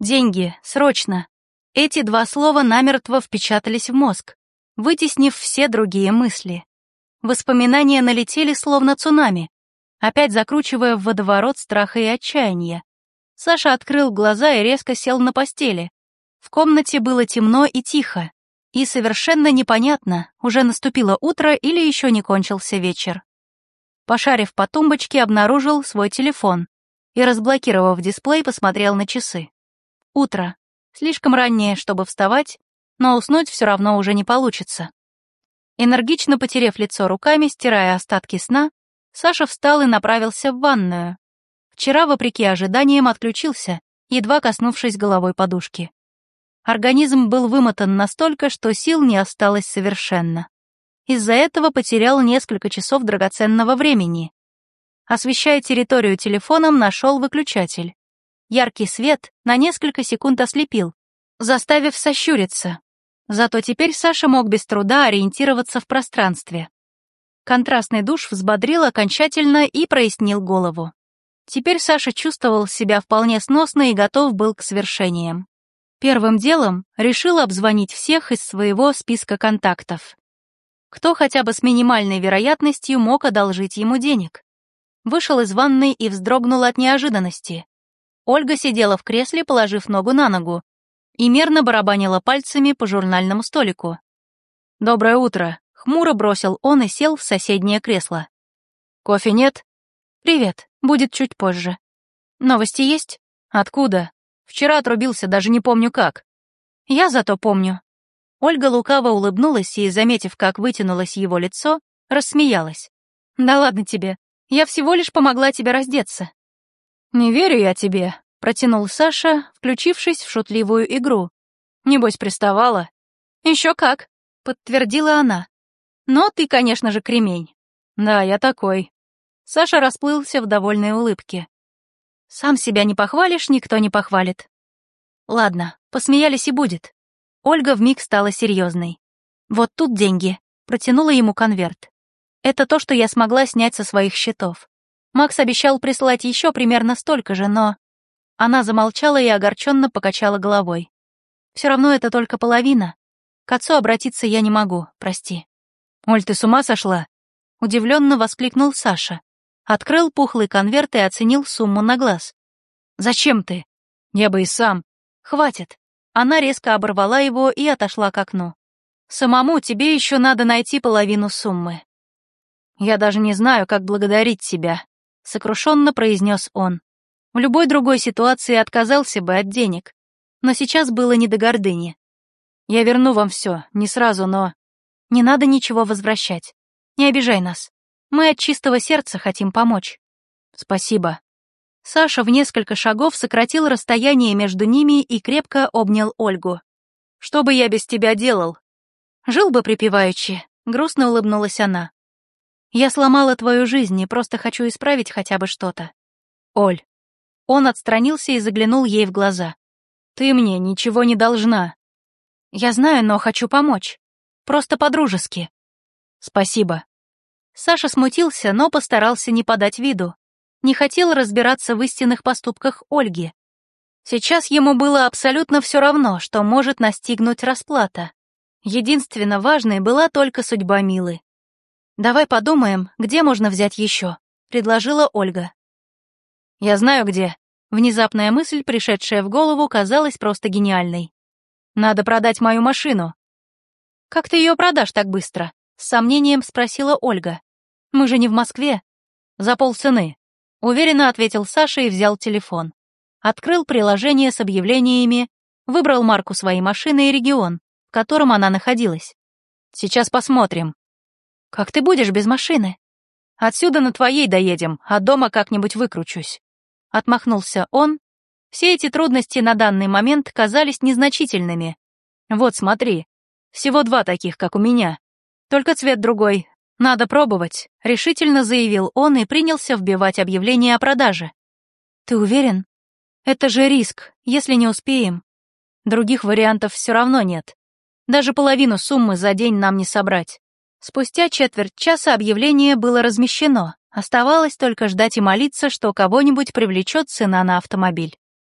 Деньги, срочно. Эти два слова намертво впечатались в мозг, вытеснив все другие мысли. Воспоминания налетели словно цунами, опять закручивая в водоворот страха и отчаяния. Саша открыл глаза и резко сел на постели. В комнате было темно и тихо, и совершенно непонятно, уже наступило утро или еще не кончился вечер. Пошарив по тумбочке, обнаружил свой телефон и, разблокировав дисплей, посмотрел на часы. Утро. Слишком раннее, чтобы вставать, но уснуть все равно уже не получится. Энергично потерев лицо руками, стирая остатки сна, Саша встал и направился в ванную. Вчера, вопреки ожиданиям, отключился, едва коснувшись головой подушки. Организм был вымотан настолько, что сил не осталось совершенно. Из-за этого потерял несколько часов драгоценного времени. Освещая территорию телефоном, нашел выключатель. Яркий свет на несколько секунд ослепил, заставив сощуриться. Зато теперь Саша мог без труда ориентироваться в пространстве. Контрастный душ взбодрил окончательно и прояснил голову. Теперь Саша чувствовал себя вполне сносно и готов был к свершениям. Первым делом решил обзвонить всех из своего списка контактов. Кто хотя бы с минимальной вероятностью мог одолжить ему денег? Вышел из ванной и вздрогнул от неожиданности. Ольга сидела в кресле, положив ногу на ногу, и мерно барабанила пальцами по журнальному столику. «Доброе утро», — хмуро бросил он и сел в соседнее кресло. «Кофе нет?» «Привет, будет чуть позже». «Новости есть?» «Откуда?» Вчера отрубился, даже не помню как. Я зато помню. Ольга лукаво улыбнулась и, заметив, как вытянулось его лицо, рассмеялась. «Да ладно тебе, я всего лишь помогла тебе раздеться». «Не верю я тебе», — протянул Саша, включившись в шутливую игру. «Небось, приставала?» «Еще как», — подтвердила она. «Но ты, конечно же, кремень». «Да, я такой». Саша расплылся в довольной улыбке. Сам себя не похвалишь, никто не похвалит. Ладно, посмеялись и будет. Ольга вмиг стала серьезной. Вот тут деньги. Протянула ему конверт. Это то, что я смогла снять со своих счетов. Макс обещал прислать еще примерно столько же, но... Она замолчала и огорченно покачала головой. Все равно это только половина. К отцу обратиться я не могу, прости. «Оль, ты с ума сошла?» Удивленно воскликнул Саша. Открыл пухлый конверт и оценил сумму на глаз. «Зачем ты?» «Я бы и сам». «Хватит». Она резко оборвала его и отошла к окну. «Самому тебе еще надо найти половину суммы». «Я даже не знаю, как благодарить тебя», — сокрушенно произнес он. В любой другой ситуации отказался бы от денег, но сейчас было не до гордыни. «Я верну вам все, не сразу, но...» «Не надо ничего возвращать. Не обижай нас. Мы от чистого сердца хотим помочь. Спасибо. Саша в несколько шагов сократил расстояние между ними и крепко обнял Ольгу. Что бы я без тебя делал? Жил бы припеваючи, грустно улыбнулась она. Я сломала твою жизнь и просто хочу исправить хотя бы что-то. Оль. Он отстранился и заглянул ей в глаза. Ты мне ничего не должна. Я знаю, но хочу помочь. Просто по-дружески. Спасибо. Саша смутился, но постарался не подать виду. Не хотел разбираться в истинных поступках Ольги. Сейчас ему было абсолютно все равно, что может настигнуть расплата. Единственно важной была только судьба Милы. «Давай подумаем, где можно взять еще», — предложила Ольга. «Я знаю, где». Внезапная мысль, пришедшая в голову, казалась просто гениальной. «Надо продать мою машину». «Как ты ее продашь так быстро?» — с сомнением спросила Ольга. Мы же не в Москве. За полцены. Уверенно ответил Саша и взял телефон. Открыл приложение с объявлениями, выбрал марку своей машины и регион, в котором она находилась. Сейчас посмотрим. Как ты будешь без машины? Отсюда на твоей доедем, а дома как-нибудь выкручусь. Отмахнулся он. Все эти трудности на данный момент казались незначительными. Вот смотри, всего два таких, как у меня. Только цвет другой, «Надо пробовать», — решительно заявил он и принялся вбивать объявление о продаже. «Ты уверен? Это же риск, если не успеем. Других вариантов все равно нет. Даже половину суммы за день нам не собрать». Спустя четверть часа объявление было размещено, оставалось только ждать и молиться, что кого-нибудь привлечет цена на автомобиль.